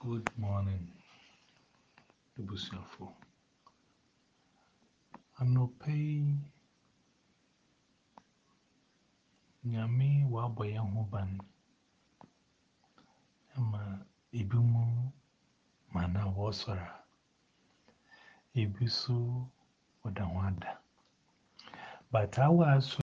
Good morning, ibusiafo. Anɔpa yi, Nyame wabɔ yɛn ho ban ama Ibisu Wadawada. But awa so